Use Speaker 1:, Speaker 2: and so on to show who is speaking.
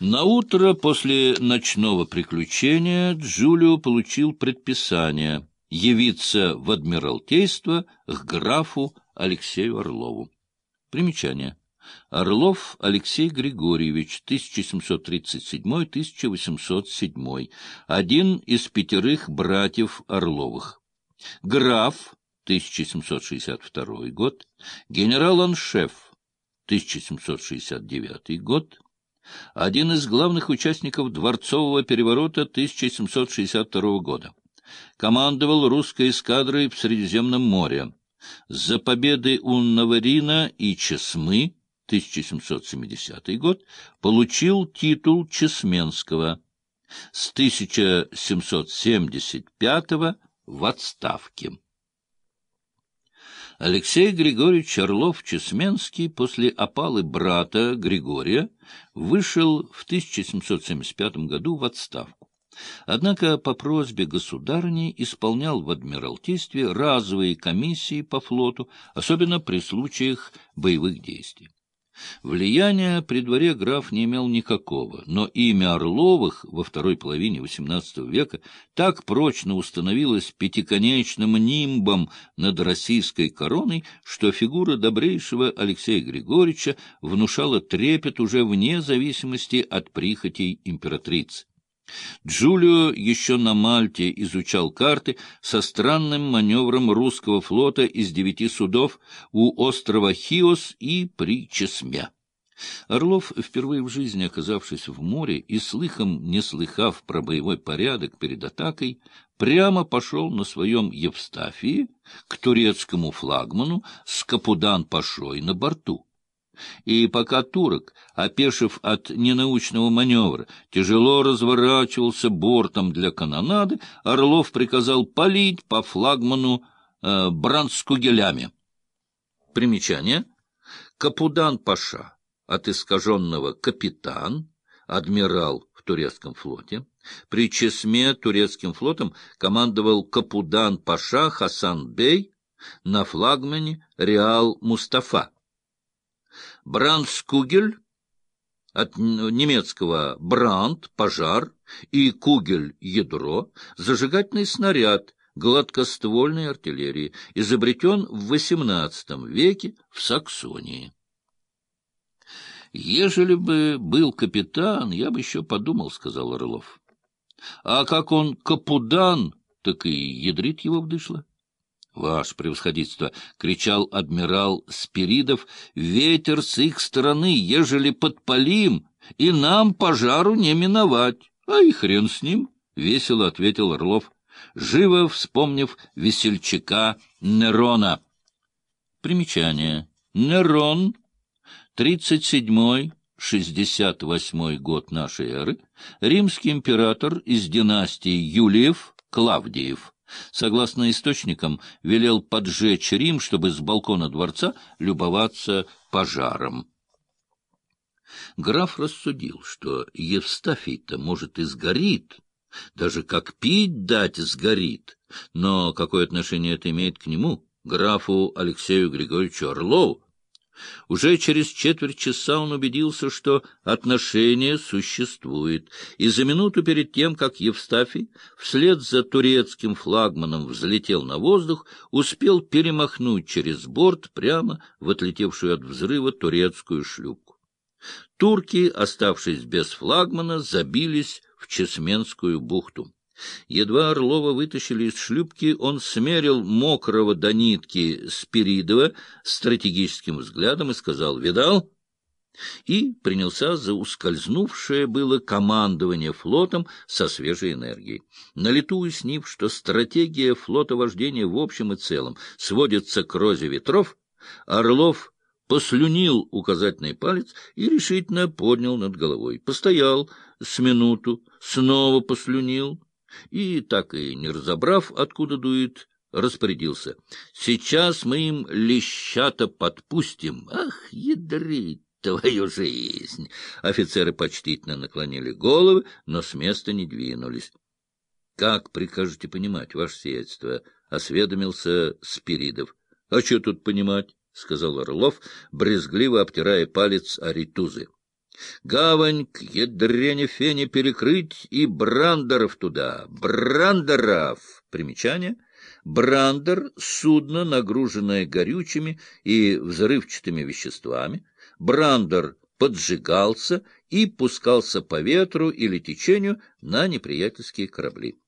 Speaker 1: На утро после ночного приключения Джулио получил предписание явиться в Адмиралтейство к графу Алексею Орлову. Примечание. Орлов Алексей Григорьевич, 1737-1807, один из пятерых братьев Орловых. Граф, 1762 год, генерал-аншеф, 1769 год, один из главных участников дворцового переворота 1762 года. Командовал русской эскадрой в Средиземном море. За победы у Наварина и Чесмы 1770 год получил титул Чесменского. С 1775 в отставке. Алексей Григорьевич Орлов-Чесменский после опалы брата Григория вышел в 1775 году в отставку. Однако по просьбе государни исполнял в Адмиралтействе разовые комиссии по флоту, особенно при случаях боевых действий. Влияния при дворе граф не имел никакого, но имя Орловых во второй половине XVIII века так прочно установилось пятиконечным нимбом над российской короной, что фигура добрейшего Алексея Григорьевича внушала трепет уже вне зависимости от прихотей императрицы. Джулио еще на Мальте изучал карты со странным маневром русского флота из девяти судов у острова Хиос и при Чесме. Орлов, впервые в жизни оказавшись в море и слыхом не слыхав про боевой порядок перед атакой, прямо пошел на своем Евстафии к турецкому флагману с Капудан-Пашой на борту. И пока турок, опешив от ненаучного маневра, тяжело разворачивался бортом для канонады, Орлов приказал палить по флагману э, бранскугелями. Примечание. Капудан-паша, от искаженного капитан, адмирал в турецком флоте. При Чесме турецким флотом командовал Капудан-паша Хасан-бей на флагмане Реал Мустафа. Брандскугель, от немецкого бранд — пожар, и кугель — ядро, зажигательный снаряд гладкоствольной артиллерии, изобретен в XVIII веке в Саксонии. «Ежели бы был капитан, я бы еще подумал», — сказал Орлов. «А как он капудан, так и ядрит его вдышло». Ваше превосходительство! — кричал адмирал Спиридов. — Ветер с их стороны, ежели подпалим, и нам пожару не миновать. — А и хрен с ним! — весело ответил Орлов, живо вспомнив весельчака Нерона. Примечание. Нерон, 37-й, 68 год нашей эры, римский император из династии Юлиев, Клавдиев согласно источникам, велел поджечь Рим, чтобы с балкона дворца любоваться пожаром. Граф рассудил, что Евстафий-то, может, и сгорит, даже как пить дать сгорит, но какое отношение это имеет к нему, графу Алексею Григорьевичу Орлову? Уже через четверть часа он убедился, что отношение существует, и за минуту перед тем, как Евстафий вслед за турецким флагманом взлетел на воздух, успел перемахнуть через борт прямо в отлетевшую от взрыва турецкую шлюпку. Турки, оставшись без флагмана, забились в Чесменскую бухту. Едва Орлова вытащили из шлюпки, он смерил мокрого до нитки Спиридова стратегическим взглядом и сказал «Видал?» и принялся за ускользнувшее было командование флотом со свежей энергией. На лету уяснив, что стратегия флотовождения в общем и целом сводится к розе ветров, Орлов послюнил указательный палец и решительно поднял над головой. Постоял с минуту, снова послюнил, и, так и не разобрав, откуда дует, распорядился. «Сейчас мы им лещата подпустим. Ах, ядрить твою жизнь!» Офицеры почтительно наклонили головы, но с места не двинулись. «Как прикажете понимать, ваше сиятельство?» — осведомился Спиридов. «А что тут понимать?» — сказал Орлов, брезгливо обтирая палец о ритузы. Гавань к ядрене фене перекрыть и брандеров туда. Брандеров! Примечание. Брандер — судно, нагруженное горючими и взрывчатыми веществами. Брандер поджигался и пускался по ветру или течению на неприятельские корабли.